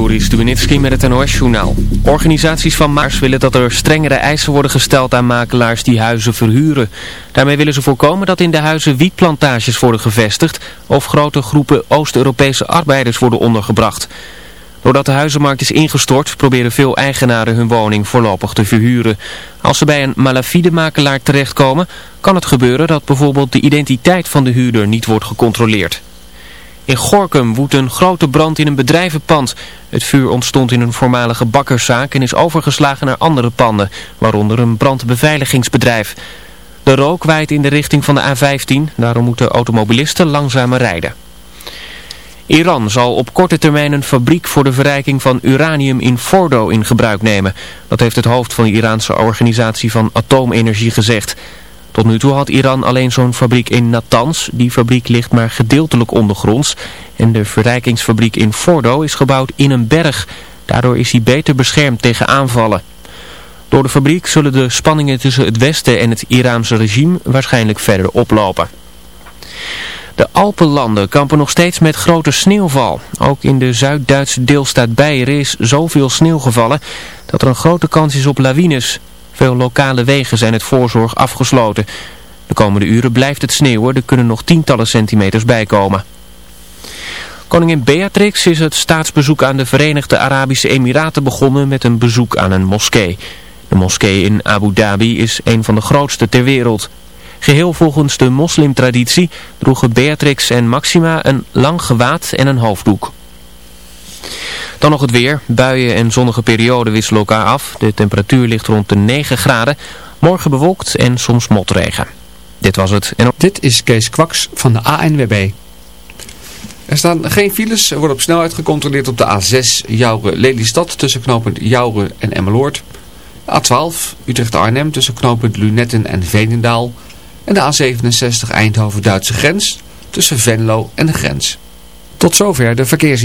Joris Stubenitski met het NOS-journaal. Organisaties van Maars willen dat er strengere eisen worden gesteld aan makelaars die huizen verhuren. Daarmee willen ze voorkomen dat in de huizen wietplantages worden gevestigd of grote groepen Oost-Europese arbeiders worden ondergebracht. Doordat de huizenmarkt is ingestort proberen veel eigenaren hun woning voorlopig te verhuren. Als ze bij een malafide makelaar terechtkomen kan het gebeuren dat bijvoorbeeld de identiteit van de huurder niet wordt gecontroleerd. In Gorkum woedt een grote brand in een bedrijvenpand. Het vuur ontstond in een voormalige bakkerszaak en is overgeslagen naar andere panden, waaronder een brandbeveiligingsbedrijf. De rook waait in de richting van de A15, daarom moeten automobilisten langzamer rijden. Iran zal op korte termijn een fabriek voor de verrijking van uranium in Fordo in gebruik nemen. Dat heeft het hoofd van de Iraanse organisatie van atoomenergie gezegd. Tot nu toe had Iran alleen zo'n fabriek in Natanz. Die fabriek ligt maar gedeeltelijk ondergronds. En de verrijkingsfabriek in Fordo is gebouwd in een berg. Daardoor is hij beter beschermd tegen aanvallen. Door de fabriek zullen de spanningen tussen het Westen en het Iraanse regime waarschijnlijk verder oplopen. De Alpenlanden kampen nog steeds met grote sneeuwval. Ook in de Zuid-Duitse deelstaat Beieren is zoveel sneeuw gevallen dat er een grote kans is op lawines. Veel lokale wegen zijn het voorzorg afgesloten. De komende uren blijft het sneeuwen, er kunnen nog tientallen centimeters bijkomen. Koningin Beatrix is het staatsbezoek aan de Verenigde Arabische Emiraten begonnen met een bezoek aan een moskee. De moskee in Abu Dhabi is een van de grootste ter wereld. Geheel volgens de moslimtraditie droegen Beatrix en Maxima een lang gewaad en een hoofddoek. Dan nog het weer. Buien en zonnige perioden wisselen elkaar af. De temperatuur ligt rond de 9 graden. Morgen bewolkt en soms motregen. Dit was het. En... Dit is Kees Kwaks van de ANWB. Er staan geen files. Er wordt op snelheid gecontroleerd op de A6 Jouren-Lelystad tussen knooppunt Jouren en Emmeloord. A12 Utrecht-Arnhem tussen knooppunt Lunetten en Veenendaal. En de A67 Eindhoven-Duitse grens tussen Venlo en de grens. Tot zover de verkeers.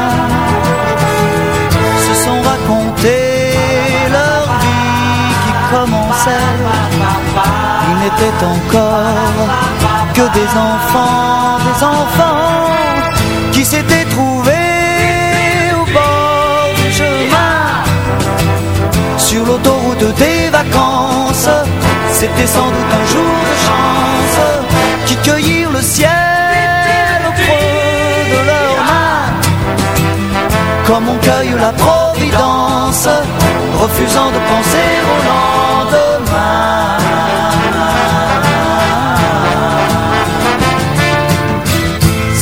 n'étaient encore que des enfants, des enfants qui s'étaient trouvés au bord du chemin sur l'autoroute des vacances. C'était sans doute un jour de chance qui cueillirent le ciel au creux de leurs mains. Comme on cueille la providence, refusant de penser au lendemain.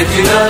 if you know.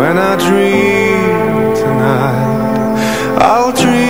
when I dream tonight I'll dream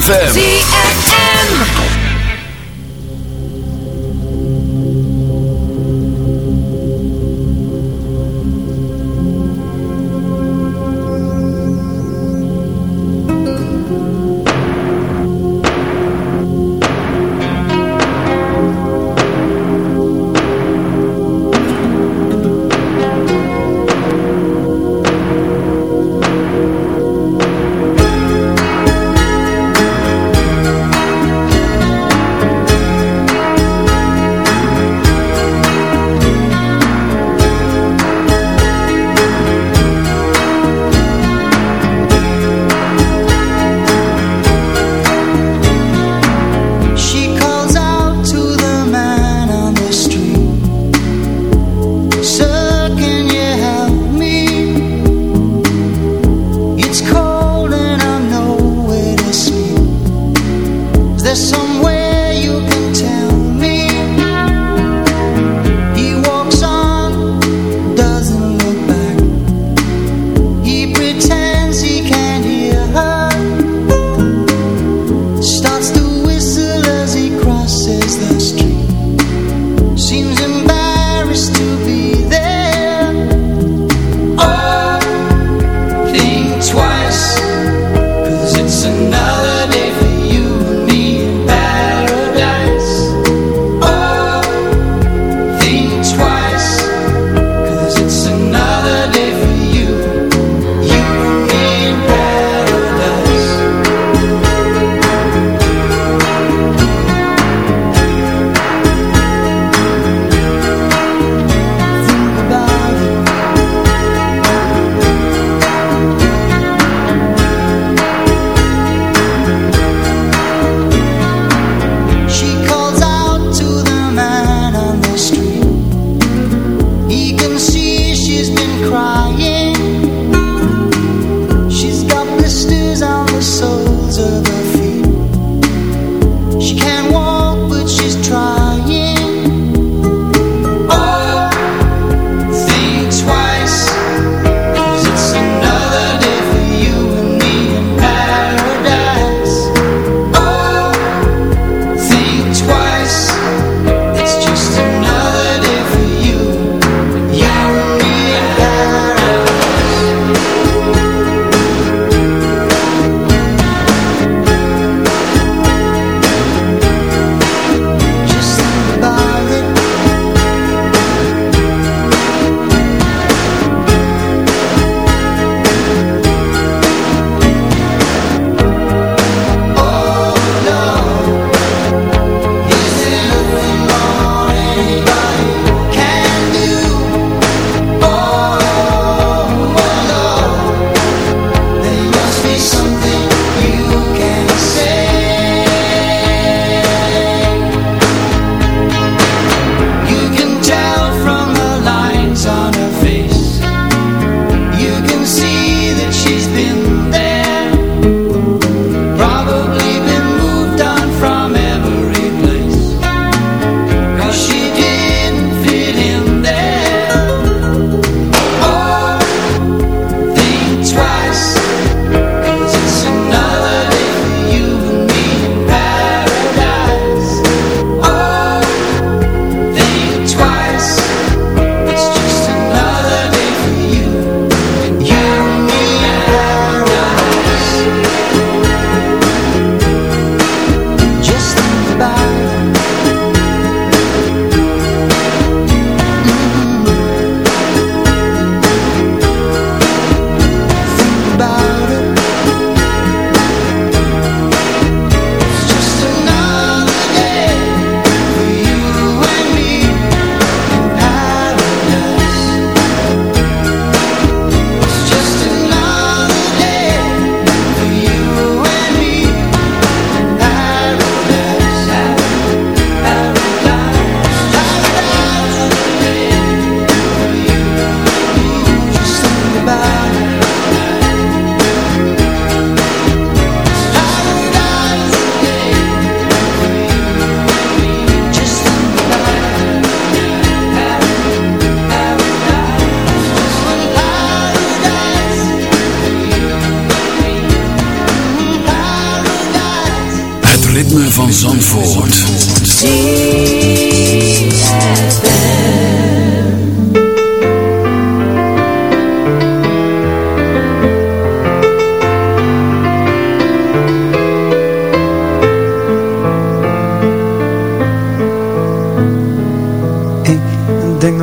ZFM.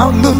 outlook